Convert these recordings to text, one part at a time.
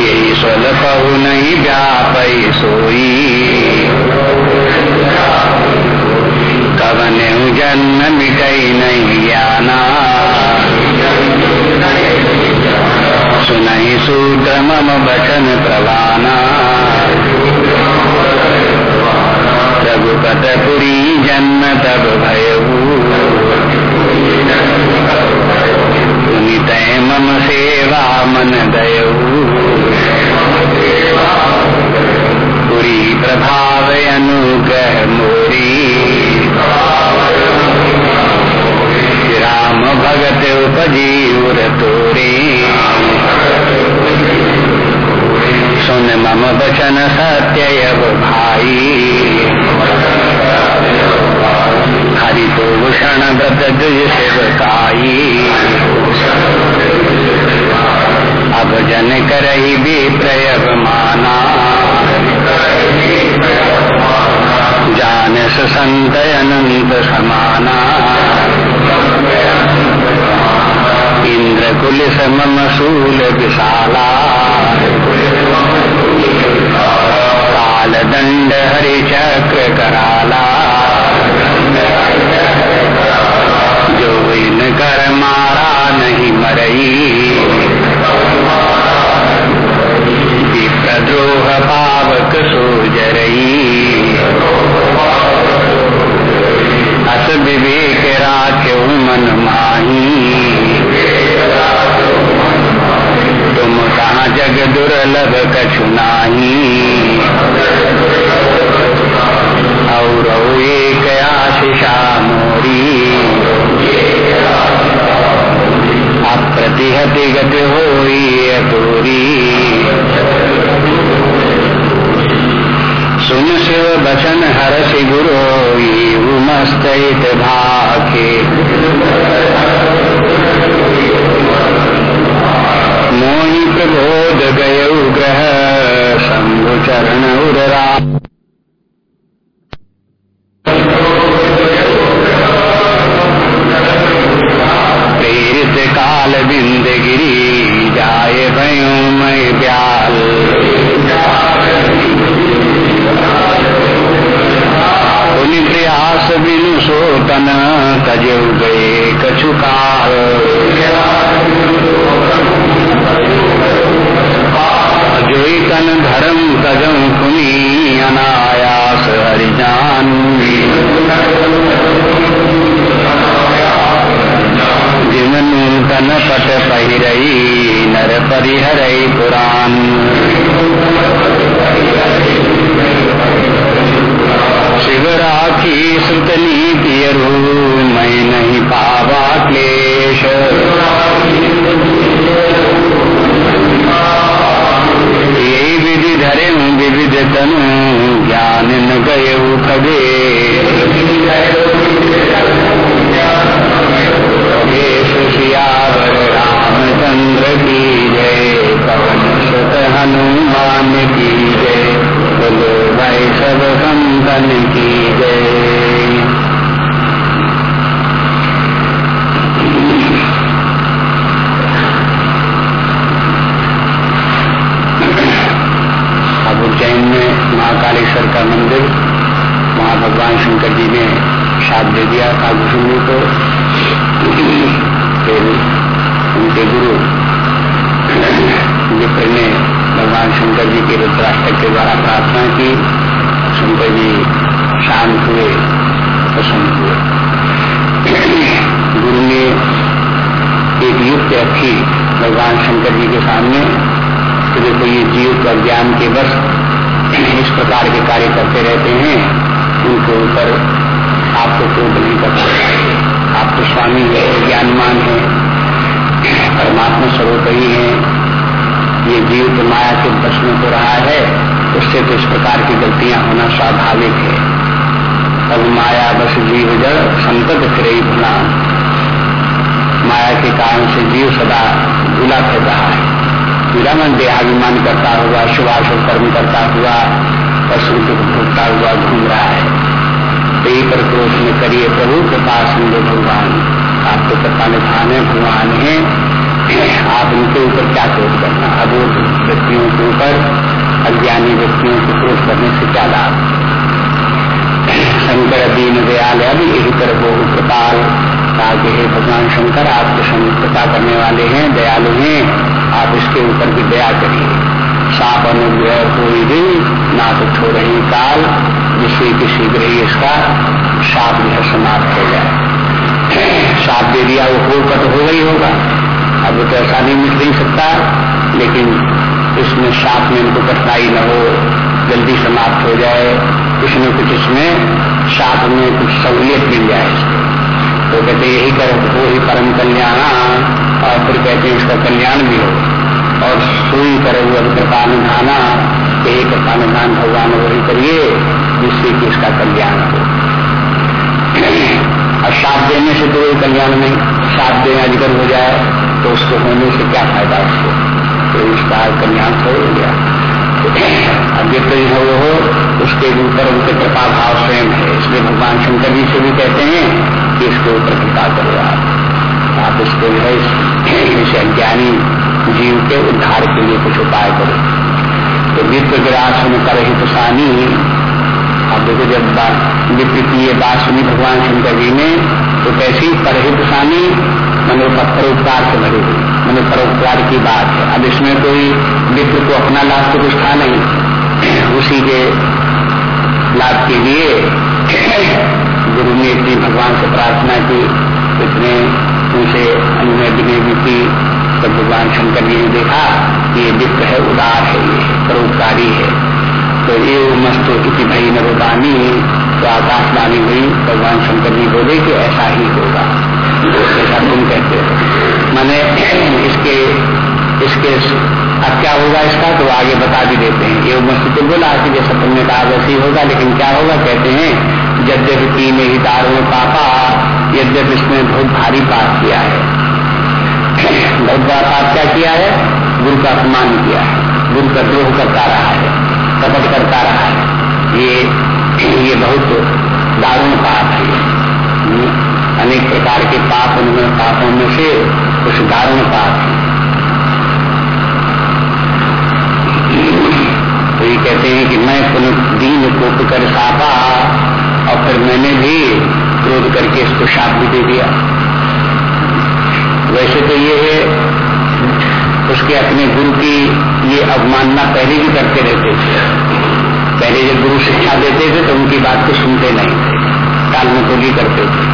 यही स्वल पहु नहीं व्यापई सोई कवन जन्म मिटई नहीं ज्ञाना सुनई सूत्र मम वचन प्रवाना रघुपत पुरी जन्म तब भयऊ पुनित मम सेवा मन दयऊ पुरी प्रभाव अनुग्रह मोरी। राम भगत उपजीवर तोरी। सुन मम बचन सत्य भाई। हरि तो भूषण व्रत द्विज सेवकाई अब जन करही भी प्रयव माना जान संत अनंत समाना। इंद्र कुल मम शूल विशाला। काल दंड हरि चक्र कराला। जो इन कर मारा नहीं मरई पावक सो जरई अस विवेक राख्यो मन माही तुम कहा जग दुर्लभ कछु नाही और एक आशिषा मोरी अप्रतिहति गति होई बचन हर्ष गुरु मस्त भाके मोहि प्रबोध गय ग्रह शंभु चरण उदरा। परिहरै साथ दे दिया था घुसुंडी को फिर उनके गुरु विप्र ने भगवान शंकर जी के रुद्राष्टक के द्वारा प्रार्थना की, शंकर जी शांत हुए, प्रसन्न हुए। गुरु ने एक युक्त रखी भगवान शंकर जी के सामने तो देखो ये जीव का ज्ञान के बस इस प्रकार के कार्य करते रहते हैं, उनके ऊपर आपको क्रोध नहीं कर आप तो स्वामी है ज्ञानमान है, परमात्मा स्वरूप ही। है ये जीव तो माया के बस में हो रहा है, उससे तो इस प्रकार की गलतियाँ होना स्वाभाविक है। अब माया बस जीव जड़ संकट फिर भुला माया के कारण से जीव सदा भूला फिर रहा है। भूला मन देहाभिमान करता हुआ, शुभाशुभ कर्म करता हुआ, पशु दुख भोगता हुआ घूम रहा है। तो ये पर में करिए प्रभु, कृपा सिंधु भगवान। आपको तो कृपा निधान है, भगवान है। आप उनके ऊपर क्या क्रोध करना? अबोध व्यक्तियों के ऊपर, अज्ञानी व्यक्तियों को क्रोध करने से क्या लाभ? शंकर दीन दयाल अभी यही कर वो कृपाल। ताकि हे भगवान शंकर आपके तो कृपा करने वाले हैं, दयालु हैं। आप इसके ऊपर भी दया करिए। साप अनुग्रह कोई भी ना तो छो रही काल, जिससे कि शीघ्र ही इसका साप जो है समाप्त हो जाए साप दे दिया, वो होगा तो ही होगा। अब वो तो ऐसा नहीं मिट नहीं सकता, लेकिन इसमें साप में इनको कठिनाई न हो, जल्दी समाप्त हो जाए। न कुछ इसमें साथ में कुछ सहूलियत मिल जाए तो कहते यही कर वो ही परम कल्याण और फिर कहते हैं, इसका कल्याण भी हो। और सुई करे हुए कृपा निधाना। यही कृपा निधान भगवान वही करिए, जिससे कि इसका कल्याण हो और साथ देने से तो वही कल्याण नहीं साथ देना अधिकर हो जाए तो उसको होने से क्या फ़ायदा उसको? तो इसका कल्याण तो हो गया। अव्यक्त जो है वो उसके ऊपर उनके कृपा भाव स्वयं है। इसलिए भगवान शंकर जी से भी कहते हैं कि इसके ऊपर कृपा करो आप। इसको जो है, इस अज्ञानी जीव के उद्धार के लिए कुछ उपाय करो। तो विप्र विराट में कर ही तुषानी अब देखो जब विप्र की ये बात सुनी भगवान शंकर जी ने तो कैसी परहित सानी मनोपत्थर उपकार से भरी। हुई मैंने परोपकार की बात। है अब इसमें कोई मित्र को अपना लाभ तो कुछ था नहीं। उसी के लाभ के लिए गुरु ने इतनी भगवान से प्रार्थना की। इतने उनसे अनुमय विनय भी की। तब भगवान शंकर जी ने देखा कि ये विप्र है, उदार है, ये परोपकारी है। तो ये मस्त इति भई नरोदानी। तो आकाशवाणी हुई, भगवान शंकर जी बोले कि ऐसा ही होगा। जैसा तुम कहते हो। मैंने इसके इसके, अब क्या होगा इसका? तो आगे बता भी देते हैं। ये मस्ती तो बोला कि जैसा तुमने कहा वैसे ही होगा, लेकिन क्या होगा? कहते हैं, यद्यप तीन ही दारों पापा, यद्यप इसने बहुत भारी पाप किया है। बहुत बड़ा पाप क्या किया है? गुरु का अपमान किया है। गुरु का द्रोह करता रहा है, कपट करता रहा है। ये ये बहुत दारुण पाप है। अनेक प्रकार के पाप उनमें पापों में से कुछ दारुण पाप है। तो ये कहते हैं कि मैं पुनः दीन कोप कर सापा और फिर मैंने भी क्रोध करके इसको शाप भी दे दिया। वैसे तो ये है, उसके अपने गुरु की ये अवमानना पहले भी करते रहते थे। पहले जब गुरु शिक्षा देते थे तो उनकी बात को सुनते नहीं थे काल में तो करते थे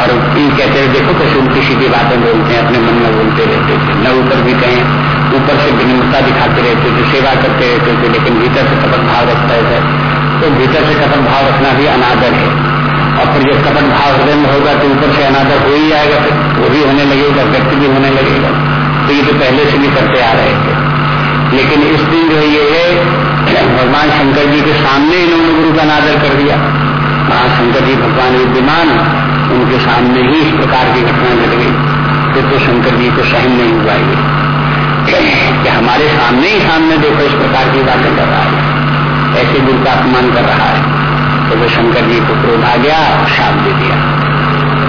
और इन कहते हैं देखो कैसे उनकी सीधी बातें बोलते हैं, अपने मन में बोलते रहते थे न ऊपर भी कहें, ऊपर से विनम्रता दिखाते रहते थे सेवा करते रहते थे लेकिन भीतर से कपट भाव रखते थे तो भीतर से कपट भाव रखना भी अनादर है। और फिर जब कपट भाव हृदय में होगा तो ऊपर से अनादर हो ही जाएगा फिर वो भी होने लगेगा, व्यक्ति भी होने लगेगा। तो ये तो पहले से भी करते आ रहे थे। लेकिन इस दिन जो ये है, भगवान शंकर जी के सामने इन्होंने गुरु का अनादर कर दिया। महाशंकर जी भगवान विद्यमान उनके सामने ही इस प्रकार की घटना घट गई। फिर तो शंकर जी को सहन नहीं हुआ ये। कि हमारे सामने ही सामने देखो इस प्रकार की बातें कर रहा है। ऐसे गुरु का अपमान कर रहा है। तो वो शंकर जी को क्रोध आ गया, शाप दे दिया।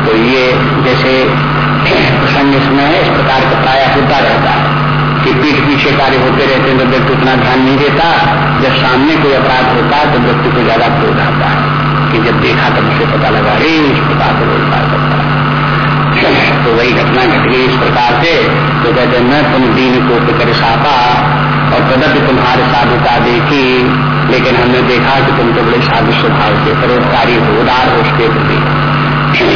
तो ये जैसे प्रसंग इसमें है, इस प्रकार का प्राय होता रहता है। कि पीठ पीछे कार्य होते रहते हैं तो व्यक्ति उतना ध्यान नहीं देता, जब सामने कोई अपराध होता है तो व्यक्ति को ज़्यादा क्रोध आता है। कि जब देखा तब उसे पता लगा रे इस प्रकार से व्यवहार करता तो वही घटना घट गई इस प्रकार से तो कहते मैं तुम दीन को कर सापा और कदम तुम्हारे साधुता देखी, लेकिन हमने देखा कि तुम तो बड़े साधु स्वभाव के परोपकारी हो, उदार हो, उसके प्रति।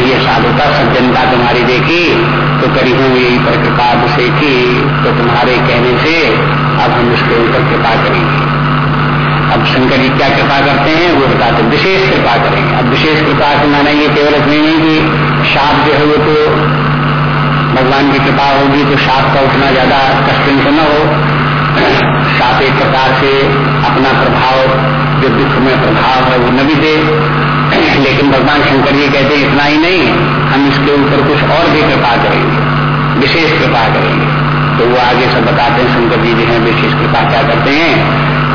ये साधुता सज्जनता तुम्हारी देखी तो करी हूँ यही पर कृपा से की तो तुम्हारे कहने से अब हम उसके ऊपर कृपा करेंगे। अब शंकर जी क्या कृपा करते हैं, वो बताते विशेष कृपा करेंगे। अब विशेष कृपा से माना ये केवल इतनी नहीं कि शाप जो है वो तो भगवान की कृपा होगी तो शाप का उतना ज़्यादा कष्ट न हो। शाप एक प्रकार से अपना प्रभाव, जो दुख में प्रभाव है, वो न भी दे। लेकिन भगवान शंकर जी कहते इतना ही नहीं, हम इसके ऊपर कुछ और भी कृपा करेंगे, विशेष कृपा करेंगे। तो वो आगे सब बताते हैं, शंकर जी जो है, विशेष कृपा क्या करते हैं?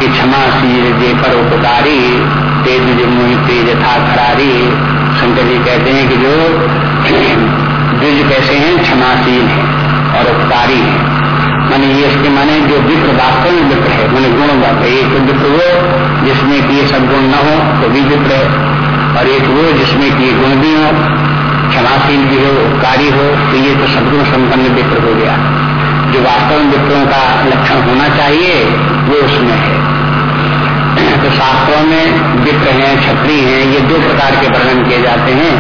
कि क्षमा शीर जे पर उपकारी तेज जो मुहि तेज था खरारी। शंकर जी कहते हैं कि जो द्विज कैसे हैं, क्षमाशील है और उपकारी है। माने ये इसके माने जो विप्र वास्तव में विप्र है, मैंने गुण है। एक तो विप्र वो जिसमें कि ये सब गुण न हो तो भी विप्र है। और एक वो जिसमें कि गुण भी हो, क्षमाशील भी हो, उपकारी हो तो ये तो सदगुण संपन्न विप्र हो गया। जो वास्तव में विप्रों का लक्षण होना चाहिए वो उसमें है। तो शास्त्रों में विप्र हैं छत्री हैं, ये दो प्रकार के वर्णन किए जाते हैं।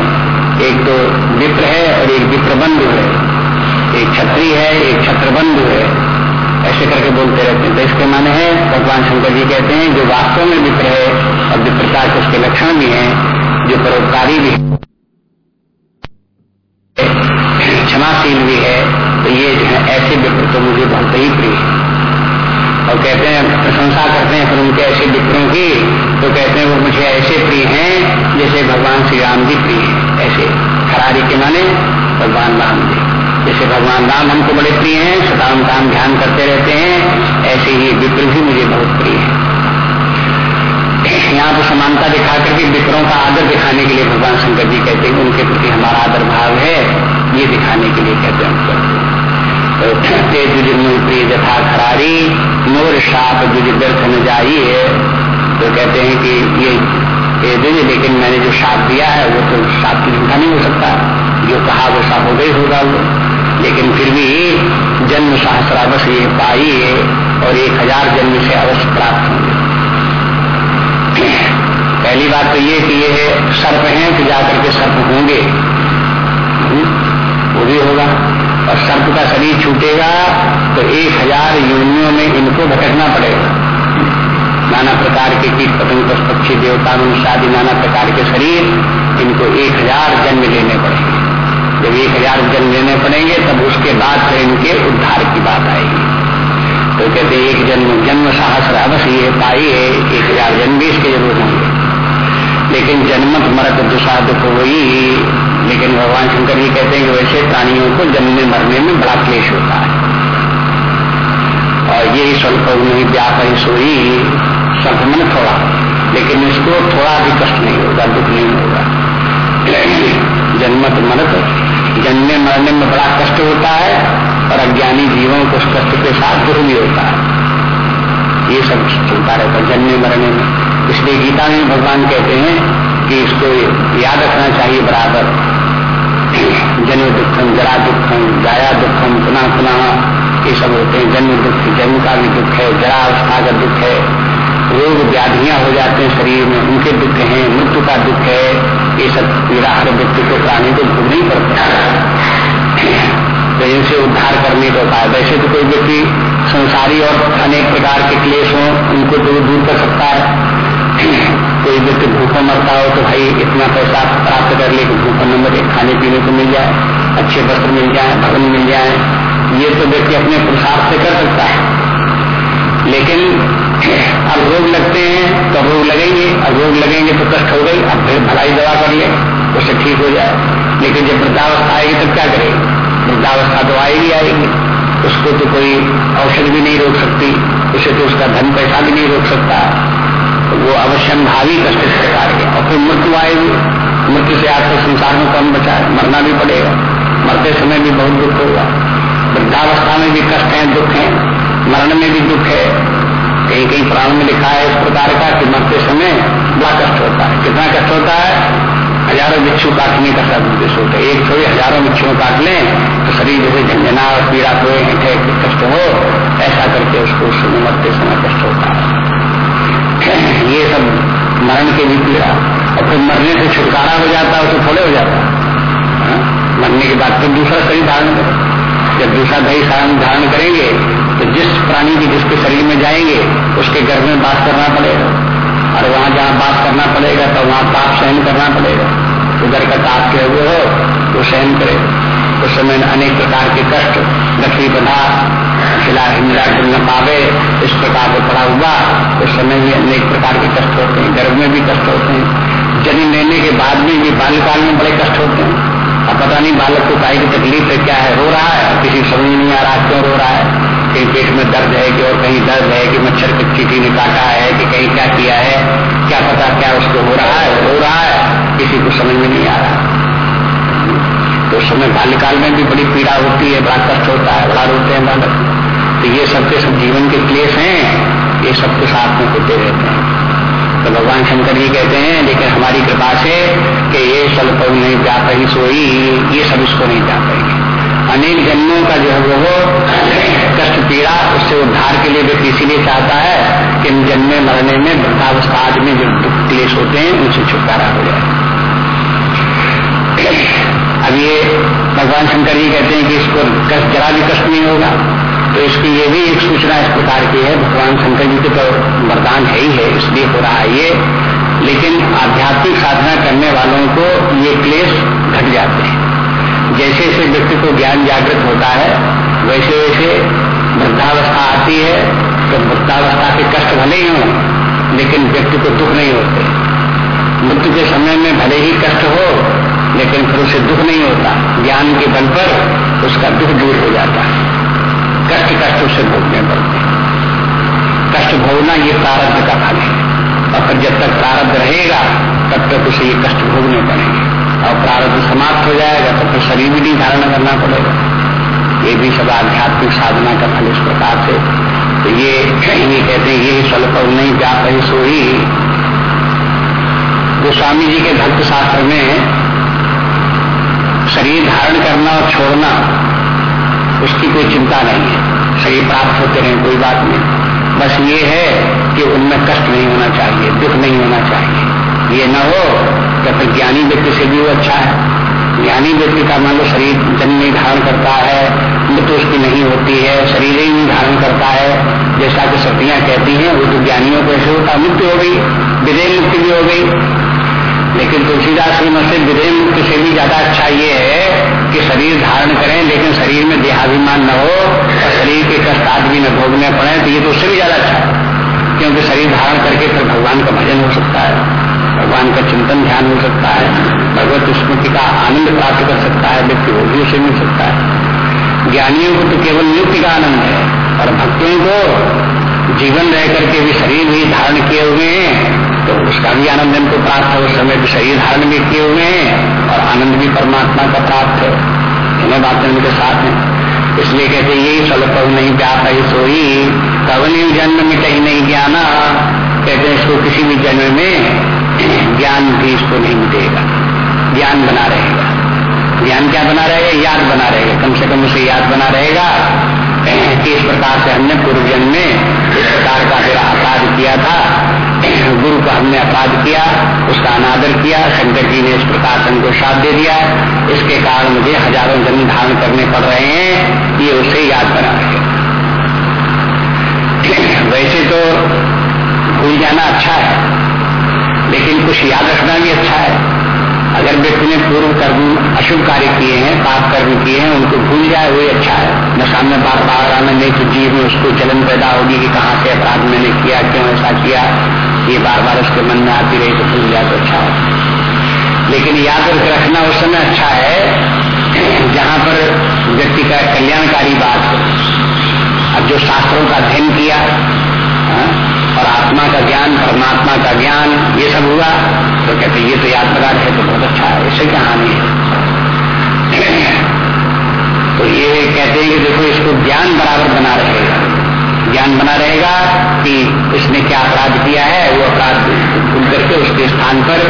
एक तो विप्र है और एक विप्रबंधु है। एक छत्री है, एक छत्रबंधु है। ऐसे करके बोलते रहते हैं। तो इसके माने है, भगवान शंकर जी कहते हैं, जो वास्तव में विप्र है और विप्रता के उसके लक्षण भी हैं, जो परोपकारी भी है, क्षमाशील भी है तो ये जो है, ऐसे विप्र तो मुझे बहुत ही प्रिय है। और कहते हैं, प्रशंसा करते हैं फिर उनके ऐसे विप्रों की तो कहते हैं, वो मुझे ऐसे प्रिय हैं, जैसे भगवान श्री राम जी प्रिय है। ऐसे खरारी के माने भगवान राम जी। जैसे भगवान राम हमको बड़े प्रिय हैं उनका हम ध्यान करते रहते हैं, ऐसे ही विप्र भी मुझे बहुत प्रिय है। यहाँ पर समानता दिखा करके विप्रों का आदर दिखाने के लिए भगवान शंकर जी कहते हैं, उनके प्रति हमारा आदर भाव है। ये दिखाने के लिए कहते हैं तो जथा खरारी मोर शाप जुज दर्शन जाइए तो कहते हैं कि ये ये दिन लेकिन मैंने जो साप दिया है वो तो शाप की झूठा नहीं हो सकता। जो कहा वो शाप हो गई होगा वो। लेकिन फिर भी जन्म सहस्रावश ये पाई और एक हज़ार जन्म से अवश्य प्राप्त होंगे। पहली बात तो ये कि ये सर्प हैं तो जाकर के सर्प होंगे। हम्म, वो भी होगा। और सर्प का शरीर छूटेगा तो एक हज़ार योनियों में इनको भटकना पड़ेगा। नाना प्रकार के कीट पतंग पक्षी देवता मनुष्य आदि नाना प्रकार के शरीर, इनको एक हज़ार जन्म लेने पड़ेंगे। जब एक हज़ार जन्म लेने पड़ेंगे, तब उसके बाद फिर इनके उद्धार की बात आएगी। तो कहते एक जन्म जन्म साहस अवश्य ये पाई है, एक हज़ार जन्म भी इसके ज़रूर होंगे। लेकिन जन्मत मरत दुषा दुख वही लेकिन भगवान शंकर जी कहते हैं कि वैसे प्राणियों को जन्मने मरने में बड़ा क्लेश होता है। और ये स्वल्प नहीं व्याप है सोई मन थोड़ा, लेकिन इसको थोड़ा भी कष्ट नहीं होगा, दुख नहीं होगा। जन्मत मरत जन्मने मरने में बड़ा कष्ट होता है, और अज्ञानी जीवों को कष्ट के साथ दुख भी होता है। ये सब चलता रहता है जन्मने मरने में। इसलिए गीता में भगवान कहते हैं कि इसको याद रखना चाहिए बराबर। जन्म दुखम जरा दुखम जाया दुखम पुनः पुनः ये सब होते हैं। जन्म दुख जन्म का भी दुख है, जरा अवस्था का दुख है, रोग व्याधियाँ हो जाते हैं शरीर में, उनके दुख हैं, मृत्यु का दुख है, ये सब पीड़ा हर व्यक्ति को प्राणी को भोगनी पड़ता तो इनसे उद्धार करने का उपाय वैसे तो कोई व्यक्ति संसारी और अनेक प्रकार के क्लेश हो, उनको तो दूर कर सकता है। कोई व्यक्ति भूखा मरता हो तो भाई इतना पैसा प्राप्त कर ले भूखा नंबर एक खाने पीने को मिल जाए, अच्छे वस्त्र मिल जाए, भवन मिल जाए। ये तो व्यक्ति अपने पुरुषार्थ से कर सकता है। लेकिन अब रोग लगते हैं तो रोग लगेंगे, अब रोग लगेंगे तो कष्ट हो गई, अब फिर भलाई दवा कर ले, उससे ठीक हो जाए। लेकिन जब वृद्धावस्था आएगी तब क्या करेगी? वृद्धावस्था तो आएगी आएगी। उसको तो कोई औषध भी नहीं रोक सकती, उसे तो उसका धन पैसा भी नहीं रोक सकता। वो अवश्य भावी कष्ट इस प्रकार के और फिर मृत्यु आएगी। मृत्यु से आपको संसार में कम बचा मरना भी पड़ेगा। मरते समय भी बहुत दुख होगा। वृद्धावस्था में भी कष्ट है, दुख है। मरण में भी दुख है। कहीं कहीं प्राण में लिखा है इस प्रकार का कि मरते समय बड़ा कष्ट होता है। कितना कष्ट होता है? हज़ारों बिच्छू काटने का सब उद्देश्य होता है। एक थोड़ी हज़ारों बिच्छुओं काट लें तो शरीर जैसे झंझना और पीड़ा हुए कष्ट हो, ऐसा करके उसको उस समय मरते समय कष्ट होता है। ये सब मरण के भी पीड़ा। और फिर मरने से छुटकारा हो जाता है उसे थोड़े हो जाता। है? हाँ? मरने के बाद फिर दूसरा शरीर धारण जब दूसरा दही धारण करेंगे तो जिस प्राणी की जिसके शरीर में जाएँगे, उसके गर्भ में बात करना पड़ेगा। और वहाँ जहाँ बात करना पड़ेगा तो वहाँ ताप सहन करना पड़ेगा। उधर का ताप के हुए हो वो सहन करे उस समय अनेक प्रकार के कष्ट, लकड़ी बना खिला हिंदा न पावे इस प्रकार से पड़ा हुआ। उस समय भी अनेक प्रकार के कष्ट होते हैं, गर्भ में भी कष्ट होते हैं। जन्म लेने के बाद में भी बाल्यकाल में बड़े कष्ट होते हैं। अब पता नहीं बालक को काई की तकलीफ़ है, क्या है, रो रहा है? किसी समझ नहीं आ रहा क्यों रो रहा है? कहीं पेट में दर्द है कि और कहीं दर्द है कि मच्छर की चीटी ने काटा है कि कहीं क्या किया है? क्या पता क्या उसको हो रहा है? रो रहा है। किसी को समझ में नहीं आ रहा। तो उस समय बाल्यकाल में भी बड़ी पीड़ा होती है, बड़ा कष्ट होता है, बड़ा रोते हैं बालक तो ये सबके सब जीवन के क्लेश हैं, ये सबके साथ में होते रहते हैं। तो भगवान शंकर जी कहते हैं, लेकिन हमारी कृपा से कि ये स्वल्प नहीं जा पाई, सोई, ये सब इसको नहीं जा पाएँगे। अनेक जन्मों का जो है वो कष्ट, पीड़ा, उससे उद्धार के लिए व्यक्ति इसीलिए चाहता है कि जन्मे मरने में, वृद्धावस्था में जो दुख, क्लेश होते हैं, उनसे छुटकारा हो जाए। अब ये भगवान शंकर जी कहते हैं कि इसको कष्ट, जरा भी कष्ट नहीं होगा। तो इसकी ये भी एक सूचना इस प्रकार की है, भगवान शंकर जी के तो वरदान है ही है, इसलिए हो रहा है ये। लेकिन आध्यात्मिक साधना करने वालों को ये क्लेश घट जाते हैं। जैसे जैसे व्यक्ति को ज्ञान जागृत होता है, वैसे वैसे वृद्धावस्था आती है तो वृद्धावस्था के कष्ट भले ही हों, लेकिन व्यक्ति को दुख नहीं होते। मृत्यु के समय में भले ही कष्ट हो लेकिन फिर उसे दुख नहीं होता। ज्ञान के बल पर उसका दुख दूर हो जाता है। कष्ट कष्ट उसे भोगने पड़ते कष्ट भोगना ये प्रारब्ध का फल है। और फिर जब तक प्रारब्ध रहेगा, तब तक उसे ये कष्ट भोगने पड़ेंगे। और प्रारब्ध समाप्त हो जाएगा तो फिर शरीर भी नहीं धारण करना पड़ेगा। ये भी सब आध्यात्मिक साधना का फल इस प्रकार से। तो ये ये कहते हैं, ये स्वल्प नहीं जा पाई सोई जो स्वामी जी के भक्त शास्त्र में शरीर धारण करना और छोड़ना, उसकी कोई चिंता नहीं है। शरीर प्राप्त होते रहे, कोई बात नहीं। बस ये है कि उनमें कष्ट नहीं होना चाहिए, दुख नहीं होना चाहिए। ये न हो तो फिर ज्ञानी व्यक्ति से भी वो अच्छा है। ज्ञानी व्यक्ति का मान लो शरीर जन्म नहीं धारण करता है, मृत्यु उसकी नहीं होती है, शरीर ही नहीं धारण करता है। जैसा कि सतियाँ कहती हैं, वो तो ज्ञानियों को ऐसे होता मृत्यु हो गई, विदेह मुक्ति भी हो गई। लेकिन तुलसीदास जी से विदेह मुक्ति से भी ज़्यादा अच्छा ये है कि शरीर धारण करें, लेकिन शरीर में देहाभिमान न हो और शरीर के कष्ट आदमी न भोगने पड़े तो ये तो उससे भी ज़्यादा अच्छा है। क्योंकि शरीर धारण करके फिर भगवान का भजन हो सकता है, भगवान का चिंतन ध्यान हो सकता है, भगवत स्मृति का आनंद प्राप्त कर सकता है, व्यक्ति वो भी उसे मिल सकता है। ज्ञानियों को तो केवल मुक्ति का आनंद है, और भक्तों को जीवन रह करके भी शरीर भी धारण किए हुए हैं। तो उसका भी आनंद इनको प्राप्त है, उस समय शरीर धारण भी किए हुए हैं और आनंद भी परमात्मा का प्राप्त है। इन्हें बातें उनके साथ हैं। इसलिए कहते यही स्वल्प नहीं व्याप है सोई। कवनी जन्म में कहीं नहीं ज्ञाना कहते इसको किसी भी जन्म में ज्ञान भी इसको नहीं मिटेगा ज्ञान बना रहेगा। ज्ञान क्या बना रहेगा? याद बना रहेगा। कम से कम उसे याद बना रहेगा। हमने अपराध किया, उसका अनादर किया, शंकर जी ने इस प्रकार से साथ दे दिया। इसके कारण मुझे हज़ारों जन्म धारण करने पड़ रहे हैं, ये उसे याद करा रहे वैसे तो भूल जाना अच्छा है, लेकिन कुछ याद रखना भी अच्छा है। अगर व्यक्ति ने पूर्व कर्म, अशुभ कार्य किए हैं, पाप कर्म किए हैं, उनको भूल जाए, वही अच्छा है। न सामने बार बार आने नहीं तो जीव में उसको जलन पैदा होगी कि कहाँ से अपराध मैंने किया, क्यों ऐसा किया। ये बार बार उसके मन में आती रही तो भूल जाए तो अच्छा है। लेकिन याद रखना उस समय अच्छा है, जहाँ पर व्यक्ति का कल्याणकारी बात हो। अब जो शास्त्रों का अध्ययन किया और आत्मा का ज्ञान, परमात्मा का ज्ञान, ये सब हुआ। तो कहते, ये तो याद है तो बहुत अच्छा है इससे क्या हानि है। तो ये कहते हैं कि देखो, इसको ज्ञान बराबर बना रहेगा ज्ञान बना रहेगा कि इसने क्या अपराध किया है, वो अपराध भूल करके उसके स्थान पर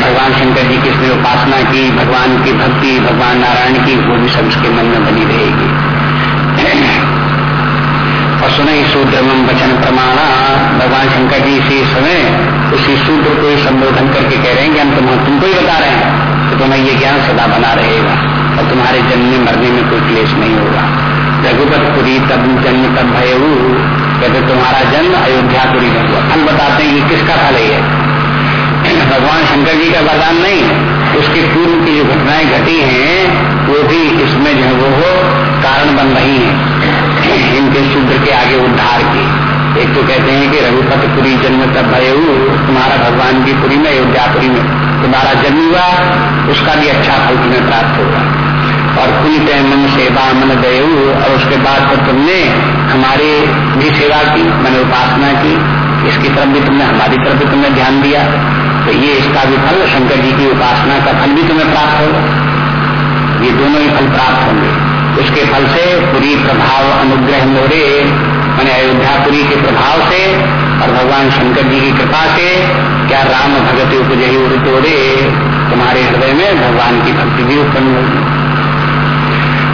भगवान शंकर जी की इसने उपासना की, भगवान की भक्ति, भगवान नारायण की, वो भी सब उसके मन में बनी रहेगी। और सुने शूद्रम वचन प्रमाणा। भगवान शंकर जी इसी समय उसी शूद्र को संबोधन करके कह रहे हैं कि हम तुम तुमको ही बता रहे हैं तो तुम्हें ये ज्ञान सदा बना रहेगा और तुम्हारे जन्म मरने में कोई क्लेश नहीं होगा। रघुपतपुरी तब जन्म तब भय कहते, तुम्हारा जन्म अयोध्यापुरी में हुआ। फल बताते हैं ये किसका फल है भगवान शंकर जी का वरदान नहीं। उसके पूर्व की जो घटनाएँ घटी हैं, वो भी इसमें जो वो कारण बन रही हैं। इनके शुद्ध के आगे उद्धार की। एक तो कहते हैं कि रघुपतपुरी जन्म तब भय तुम्हारा भगवान की पुरी में अयोध्यापुरी में। तुम्हारा जन्म हुआ, उसका भी अच्छा फल तुम्हें प्राप्त होगा। और पुनित मन सेवा, मन दयु और उसके बाद फिर तुमने हमारी भी सेवा की, मैंने उपासना की। इसकी तरफ़ भी तुमने, हमारी तरफ़ भी तुमने ध्यान दिया। तो ये इसका भी फल, शंकर जी की उपासना का फल भी तुम्हें प्राप्त होगा। ये दोनों ही फल प्राप्त होंगे। उसके फल से पूरी प्रभाव अनुग्रह मोरे। मैंने अयोध्यापुरी के प्रभाव से और भगवान शंकर जी की कृपा से क्या राम भगत उपजही उड़ तोड़े। तुम्हारे हृदय में भगवान की भक्ति भी उत्पन्न होगी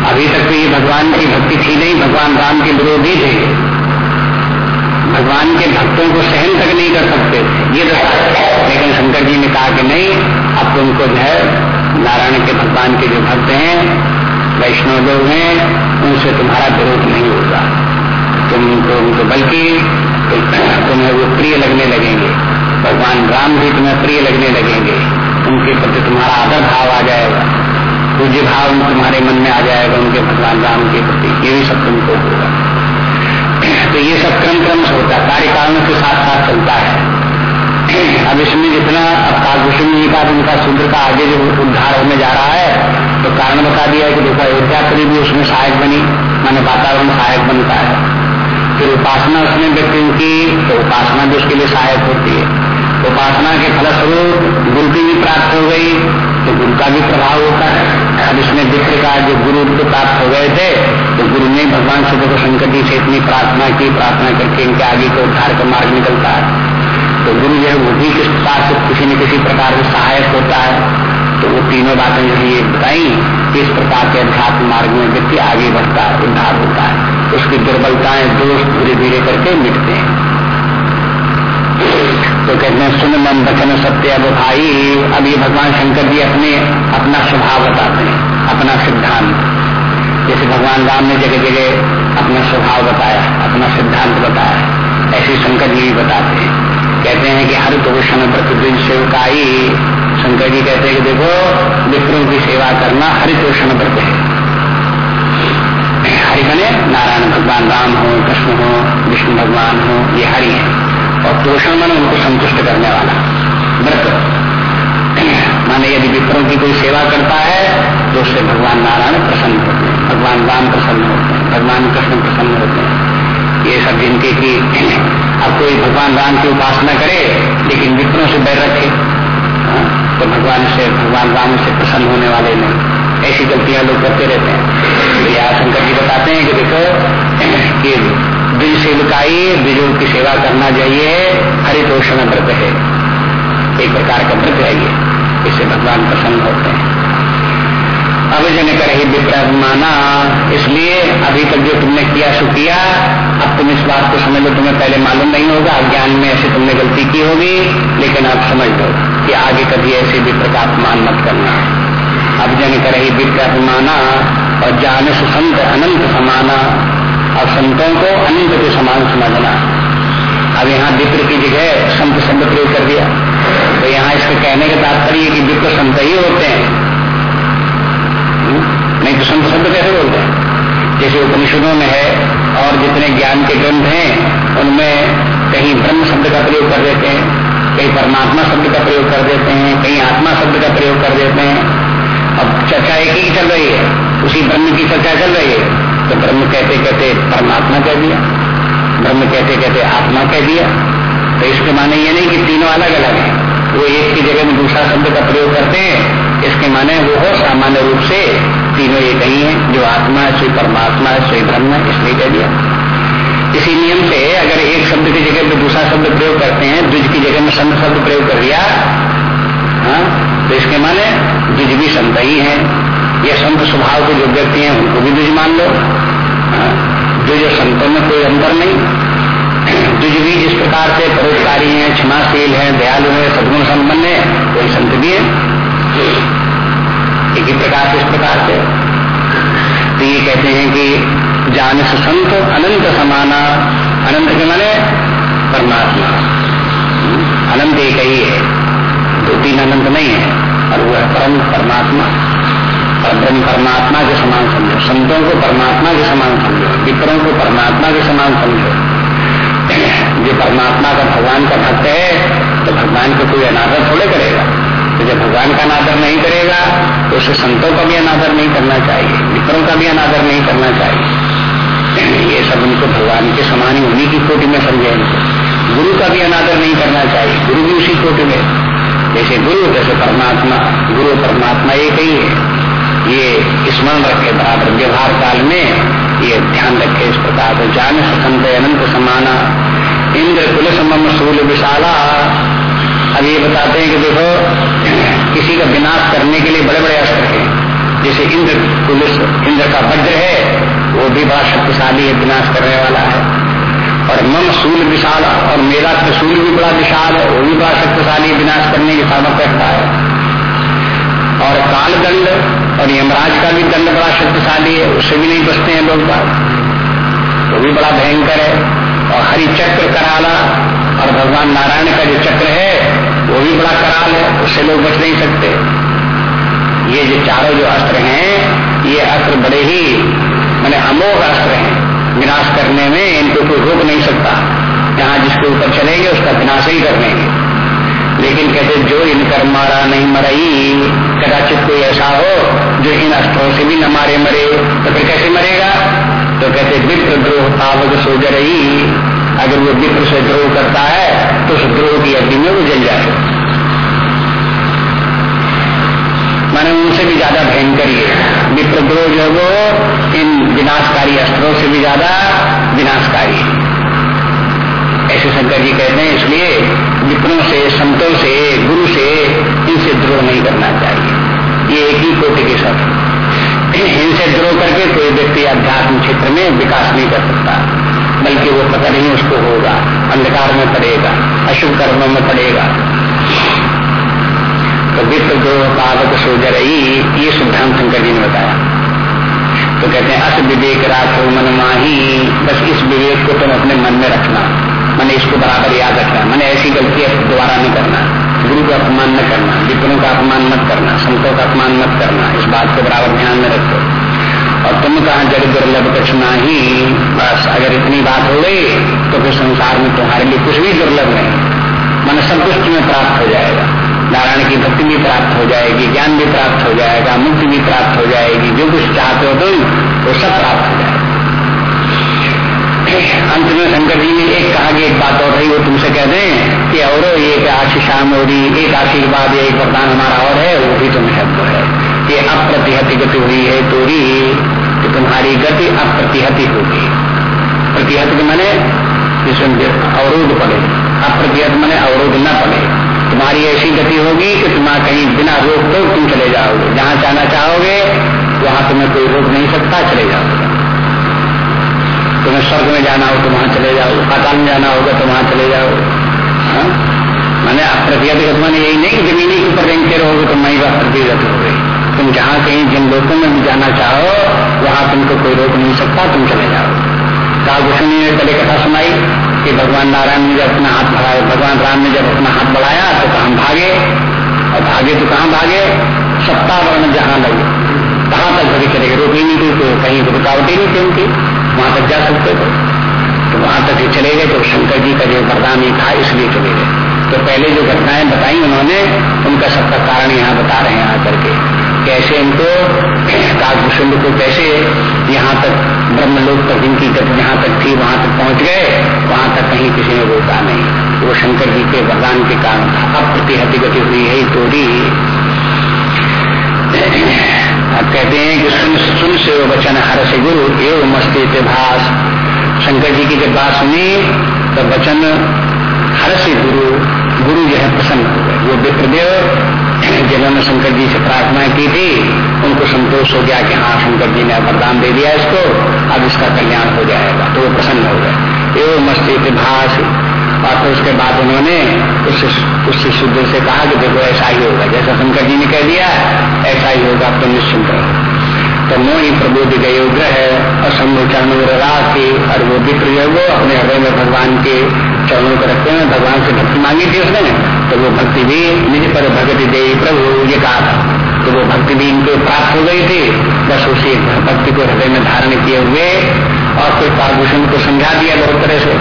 अभी तक तो ये भगवान की भक्ति थी नहीं, भगवान राम के विरोधी थे। भगवान के भक्तों को सहन तक नहीं कर सकते। ये दशा लेकिन शंकर जी ने कहा कि नहीं, अब तुमको जो है नारायण के भगवान के जो भक्त हैं वैष्णव लोग हैं, उनसे तुम्हारा विरोध नहीं होगा। तुमको उनको बल्कि तुम्हें वो प्रिय लगने लगेंगे। भगवान राम भी तुम्हें प्रिय लगने लगेंगे। उनके प्रति तुम्हारा आदर भाव आ जाएगा। पूज्य भाव तुम्हारे मन में आ जाएगा उनके भगवान राम के प्रति। ये भी सब तुमको होगा। तो ये सब क्रम क्रम से होता है। कार्यकालों के साथ साथ चलता है। अब इसमें जितना अब कालभूषण जी का, उनका सूत्र का आगे जो उद्धार होने जा रहा है तो कारण बता दिया कि देखो अयोध्या करी भी उसमें सहायक बनी, माने वातावरण सहायक बनता है। फिर उपासना उसने व्यक्ति की तो उपासना भी उसके लिए सहायक होती है। उपासना के फलस्वरूप गुरु की भी प्राप्त हो गई तो गुरु का भी प्रभाव होता है। अब इसमें विप्र का जो गुरु को प्राप्त हो गए थे तो गुरु ने भगवान को शंकर जी से इतनी प्रार्थना की, प्रार्थना करके इनके आगे को उद्धार का मार्ग निकलता है। तो गुरु जो है, वो भी किस प्रकार से किसी न किसी प्रकार से सहायक होता है। तो वो तीनों बातें ये बताई किस प्रकार के अध्यात्म मार्ग में व्यक्ति आगे बढ़ता है, उद्धार होता है। उसकी दुर्बलताएँ दोष धीरे धीरे करके मिटते हैं। तो कहते हैं, सुन मन बचन सत्य अब भाई। अब ये भगवान शंकर जी अपने, अपना स्वभाव बताते हैं, अपना सिद्धांत। जैसे भगवान राम ने जगह जगह अपना स्वभाव बताया, अपना सिद्धांत बताया, ऐसे शंकर जी भी बताते हैं। कहते हैं कि हर भूषण प्रतिदिन सेवकाई शंकर जी कहते हैं कि देखो विप्रों की सेवा करना हरितोषण व्रत है। हरि बने नारायण भगवान राम हो कृष्ण हो विष्णु भगवान हो ये हरि है। और पोषण मन उनको संतुष्ट करने वाला व्रत। माने यदि विप्रों की कोई सेवा करता है तो उससे भगवान नारायण प्रसन्न होते हैं भगवान राम प्रसन्न होते हैं भगवान कृष्ण प्रसन्न होते हैं। ये सब जिनके की अब कोई भगवान राम की उपासना करे लेकिन विप्रों से बैर रखे। हाँ, तो भगवान से, भगवान राम से प्रसन्न होने वाले नहीं। ऐसी गलतियाँ लोग करते रहते हैं। तो यहाँ शंकर जी बताते हैं कि देखो, कि द्विज सेवकाई द्विजों की सेवा करना चाहिए, हरितोषण व्रत है। एक प्रकार का व्रत है ये इससे भगवान प्रसन्न होते हैं। अब जन कर ही माना इसलिए अभी तक जो तुमने किया, सो किया। अब तुम इस बात को समझ लो, तुम्हें पहले मालूम नहीं होगा अज्ञान में ऐसे तुमने गलती की होगी, लेकिन अब समझ लो। कि आगे कभी ऐसे विप्र का अपमान मत करना। अब जन कर ही विप्र माना और जान सुसंत अनंत समाना, और संतों को अनंत के समान समझना। अब यहाँ विप्र की जगह संत शब्द प्रयोग कर दिया। तो यहाँ इसके कहने का तात्पर्य कि विप्र संत ही होते हैं। हम्म? नहीं तो संत शब्द कैसे बोलते हैं? जैसे उपनिषदों में है, और जितने ज्ञान के ग्रंथ हैं, उनमें कहीं ब्रह्म शब्द का प्रयोग कर देते हैं। कहीं परमात्मा शब्द का प्रयोग कर देते हैं, कहीं आत्मा शब्द का प्रयोग कर देते हैं। अब चर्चा एक ही चल रही है, उसी ब्रह्म की चर्चा चल रही है। तो ब्रह्म कहते कहते परमात्मा कह दिया, ब्रह्म कहते कहते आत्मा कह दिया। तो इसके माने ये नहीं कि तीनों अलग अलग हैं। वो एक की जगह में दूसरा शब्द का प्रयोग करते हैं, इसके माने वो हो सामान्य रूप से तीनों ये कही है, जो आत्मा है सोई परमात्मा है सोई ब्रह्म है, इसलिए कह दिया। इसी नियम से अगर एक शब्द की जगह पे दूसरा शब्द प्रयोग करते हैं, द्विज की जगह में संत शब्द प्रयोग कर दिया हाँ तो इसके माने द्विज भी संत ही है। ये संत स्वभाव के जो व्यक्ति हैं, उनको भी द्विज मान लो। जो जो संतों में कोई अंतर नहीं। द्विज भी जिस प्रकार से परोपकारी है, क्षमाशील है, दयालु है, सदगुण संपन्न है, कोई संत भी है। एक ही प्रकार से इस प्रकार से। तो ये कहते हैं कि जान संत, अनंत समाना, अनंत के माने परमात्मा। अनंत एक ही है। दो तीन अनंत नहीं है और वो है परम परमात्मा। परम परमात्मा के समान समझो। संतों को परमात्मा के समान समझो। विप्रों को परमात्मा के समान समझो। जो परमात्मा का भगवान का भक्त है तो भगवान को कोई अनादर थोड़े करेगा। तो जब भगवान का अनादर नहीं करेगा तो उसे संतों का भी अनादर नहीं करना चाहिए मित्रों का भी अनादर नहीं करना चाहिए। ये सब उनको भगवान के समान ही उन्हीं की कोटि में समझे उनको। गुरु का भी अनादर नहीं करना चाहिए। गुरु भी उसी कोटि में। जैसे गुरु, जैसे परमात्मा। गुरु परमात्मा एक ही है। ये स्मरण रखे बराबर। व्यवहार काल में ये ध्यान रखे इस प्रकार से। जान संत अनंत, समाना। इंद्र, कुल मम सूल विशाला। अब ये बताते हैं कि देखो, किसी का विनाश करने के लिए बड़े बड़े अस्त्र हैं। जैसे इंद्र पुलिस इंद्र का वज्र है, वो भी बड़ा शक्तिशाली है, विनाश करने वाला है। और मम सूल विशाल, और मेरा त्रिशूल भी बड़ा विशाल है, वो भी बड़ा शक्तिशाली विनाश करने की सामर्थ्य रखता है। और काल दंड और यमराज का भी दंड बड़ा शक्तिशाली है, उससे भी नहीं बचते हैं लोग बात वो भी बड़ा भयंकर है। और हरि चक्र कराला, और भगवान नारायण का जो चक्र है, वो भी बड़ा कराल है, उससे लोग बच नहीं सकते। ये जो चारों जो अस्त्र हैं, ये अस्त्र बड़े ही, मैंने अमोघ अस्त्र हैं। विनाश करने में इनको कोई रोक नहीं सकता। जहाँ जिसके ऊपर चलेंगे, उसका विनाश ही कर लेंगे लेकिन कहते, जो इनकर मारा नहीं मरई, कदाचित कोई ऐसा हो, जो इन अस्त्रों से भी न मारे मरे तो फिर कैसे मरेगा? तो कहते, विप्र द्रोह पावक सोजरई अगर वो विप्र से द्रोह करता है तो उस द्रोह की अग्नि में वो जल जाए माने उनसे भी ज़्यादा भयंकर ही है विप्र जो वो इन विनाशकारी अस्त्रों से भी ज़्यादा विनाशकारी। ऐसे शंकर जी कहते हैं, इसलिए विप्रों से, संतों से, गुरु से इनसे द्रोह नहीं करना चाहिए। ये एक ही कोटि के सब। इनसे द्रोह करके कोई व्यक्ति अध्यात्म क्षेत्र में विकास नहीं कर सकता। बल्कि वो पता नहीं उसको होगा। अंधकार में पड़ेगा, अशुभ कर्मों में पड़ेगा। तो वित्त जो पावक सोजरई ये सिद्धांत शंकर जी ने बताया। तो कहते हैं, अस विवेक राखो मन माही, बस इस विवेक को तुम अपने मन में रखना। मैंने इसको बराबर याद रखना। मैंने ऐसी गलती दोबारा नहीं करना। गुरु का अपमान न करना, विप्रों का अपमान मत करना, संतों का अपमान मत करना, इस बात को बराबर ध्यान में रखो। और तुम कहा जड़ दुर्लभ कुछ ही बस अगर इतनी बात हो गई तो फिर संसार में तुम्हारे लिए कुछ भी दुर्लभ नहीं। मन सब कुछ तुम्हें प्राप्त हो जाएगा। नारायण की भक्ति भी प्राप्त हो जाएगी, ज्ञान भी प्राप्त हो जाएगा, मुक्ति भी प्राप्त हो जाएगी, जो कुछ चाहते हो तुम, वो सब प्राप्त हो जाएगा। अंत में शंकर जी ने एक कहा कि एक बात और रही, वो तुमसे कह दें कि और एक आशीषाम हो एक आशीर्वाद, एक वरदान हमारा और है, वो भी तुम्हें शब्द है। कि अप्रतिहति गति हुई है तोरी, कि तुम्हारी गति अप्रतिहति होगी। प्रतिहत मैंने, जिसमें अवरोध पड़े, अप्रतिहत मैंने अवरोध न पड़े। तुम्हारी ऐसी गति होगी कि तुम्हारा कहीं बिना रोक तो तुम चले जाओगे। जहाँ जाना चाहोगे, वहाँ तुम्हें कोई रोक नहीं सकता, चले जाओगे। तुम्हें स्वर्ग में जाना हो तो वहाँ चले जाओ पाताल में जाना होगा तो वहाँ चले जाओ हाँ? मैंने अप्रतिहत मैंने यही नहीं कि जमीनी के ऊपर रेंगते रहोगे तो मैं अप्रतिहत हो गई। तुम जहाँ कहीं जिन लोगों में भी जाना चाहो, वहाँ तुमको कोई रोक नहीं सकता, तुम चले जाओ कालभूषण ने पहले कथा सुनाई कि भगवान नारायण ने जब अपना हाथ बढ़ाया भगवान राम ने जब अपना हाथ बढ़ाया तो कहा भागे? और भागे तो कहाँ भागे? सत्ता जहाँ लगे। कहाँ तक भगे चले गए ही नहीं थी तो कहीं रुकावट ही नहीं थी उनकी। वहाँ तक जा सकते थे। तो वहाँ तक चले गए तो शंकर जी का जो वरदान ही था, इसलिए चले गए। तो पहले जो घटनाएँ बताई उन्होंने, उनका सबका कारण यहाँ बता रहे हैं आकर के। कैसे इनको काकभूषण को कैसे यहाँ तक ब्रह्मलोक तक इनकी गति जहाँ तक थी, वहाँ तक पहुँच गए, वहाँ तक कहीं किसी ने रोका नहीं। वो शंकर जी के वरदान के कारण अप्रतिहति गति हुई है तोड़ी अब कहते हैं कि सुन सुन से वो वचन हर से गुरु, एवं मस्ती भाष शंकर जी की जब बात सुनी तो वचन हर से गुरु गुरु जो है प्रसन्न हो गए। वो विप्रदेव जिन्होंने शंकर जी से प्रार्थना की थी, उनको संतोष हो गया कि हाँ शंकर जी ने वरदान दे दिया इसको, अब इसका कल्याण हो जाएगा। तो वो प्रसन्न हो गए। एवं मस्ती भाष और फिर उसके बाद उन्होंने उस उस शुद्ध से कहा कि देखो, ऐसा ही होगा। जैसा शंकर जी ने कह दिया, ऐसा ही होगा तो निश्चिंत रहो। तो मोही प्रबोध गए ग्रह असंभव चरणों थी और वो जो वो अपने हृदय में भगवान के चरणों को रखते हैं। भगवान से भक्ति मांगी थी उसने। तो वो भक्ति भी निज पर भगति दे प्रभु, ये कहा था तो वो भक्ति भी इनको प्राप्त हो गई थी। बस उसी भक्ति को हृदय में धारण किए हुए और फिर कालभूषण को समझा दिया बहुत तरह से।